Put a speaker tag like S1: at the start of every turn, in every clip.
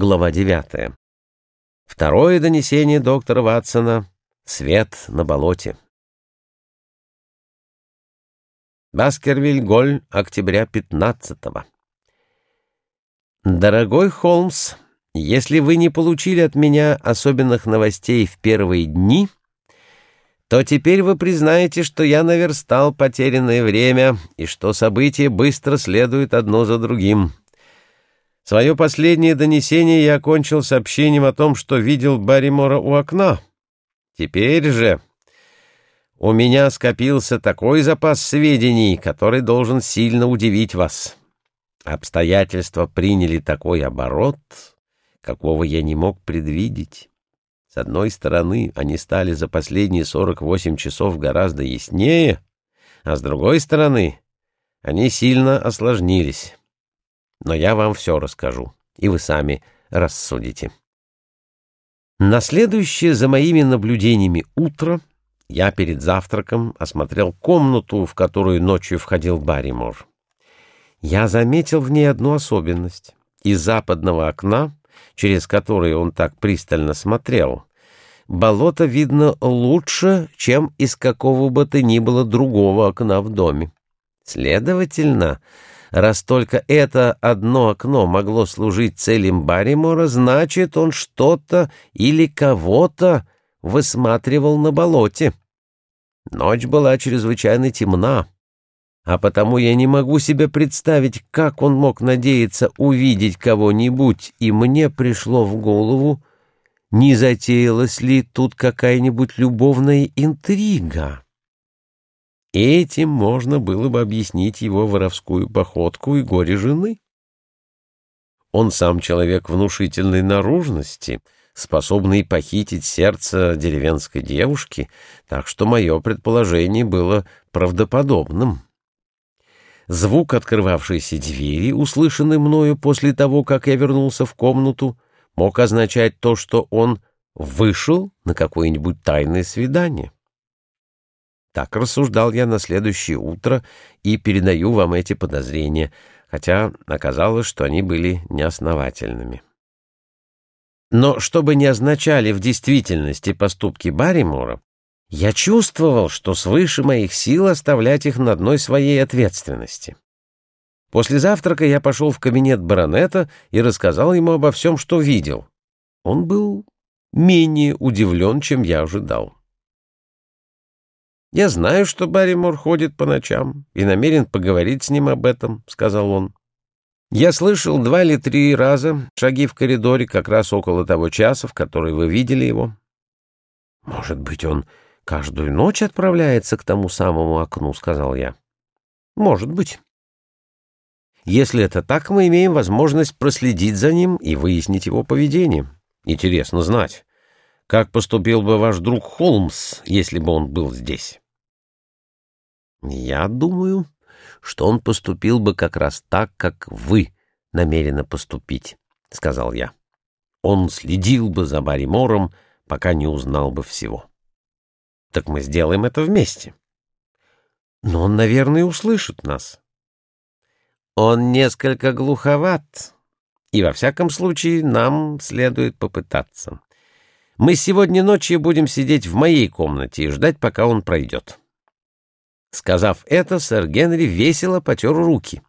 S1: Глава 9. Второе донесение доктора Ватсона. Свет на болоте. Баскервиль-Голь, октября 15 -го. Дорогой Холмс, если вы не получили от меня особенных новостей в первые дни, то теперь вы признаете, что я наверстал потерянное время и что события быстро следуют одно за другим. Свое последнее донесение я окончил сообщением о том, что видел Барримора у окна. Теперь же у меня скопился такой запас сведений, который должен сильно удивить вас. Обстоятельства приняли такой оборот, какого я не мог предвидеть. С одной стороны, они стали за последние 48 часов гораздо яснее, а с другой стороны, они сильно осложнились. Но я вам все расскажу, и вы сами рассудите. На следующее за моими наблюдениями утро я перед завтраком осмотрел комнату, в которую ночью входил Барримор. Я заметил в ней одну особенность. Из западного окна, через которое он так пристально смотрел, болото видно лучше, чем из какого бы то ни было другого окна в доме. Следовательно, Раз только это одно окно могло служить целям Барримора, значит, он что-то или кого-то высматривал на болоте. Ночь была чрезвычайно темна, а потому я не могу себе представить, как он мог надеяться увидеть кого-нибудь, и мне пришло в голову, не затеялась ли тут какая-нибудь любовная интрига. Этим можно было бы объяснить его воровскую походку и горе жены. Он сам человек внушительной наружности, способный похитить сердце деревенской девушки, так что мое предположение было правдоподобным. Звук открывавшейся двери, услышанный мною после того, как я вернулся в комнату, мог означать то, что он вышел на какое-нибудь тайное свидание. Так рассуждал я на следующее утро и передаю вам эти подозрения, хотя оказалось, что они были неосновательными. Но что бы ни означали в действительности поступки Барримора, я чувствовал, что свыше моих сил оставлять их на одной своей ответственности. После завтрака я пошел в кабинет баронета и рассказал ему обо всем, что видел. Он был менее удивлен, чем я ожидал. «Я знаю, что Барримор ходит по ночам и намерен поговорить с ним об этом», — сказал он. «Я слышал два или три раза шаги в коридоре как раз около того часа, в который вы видели его». «Может быть, он каждую ночь отправляется к тому самому окну», — сказал я. «Может быть». Если это так, мы имеем возможность проследить за ним и выяснить его поведение. Интересно знать, как поступил бы ваш друг Холмс, если бы он был здесь? Я думаю, что он поступил бы как раз так, как вы намерены поступить, — сказал я. Он следил бы за Барримором, пока не узнал бы всего. Так мы сделаем это вместе. Но он, наверное, услышит нас. Он несколько глуховат, и во всяком случае нам следует попытаться. Мы сегодня ночью будем сидеть в моей комнате и ждать, пока он пройдет». Сказав это, сэр Генри весело потер руки.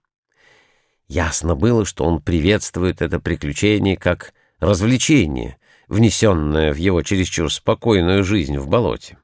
S1: Ясно было, что он приветствует это приключение как развлечение, внесенное в его чересчур спокойную жизнь в болоте.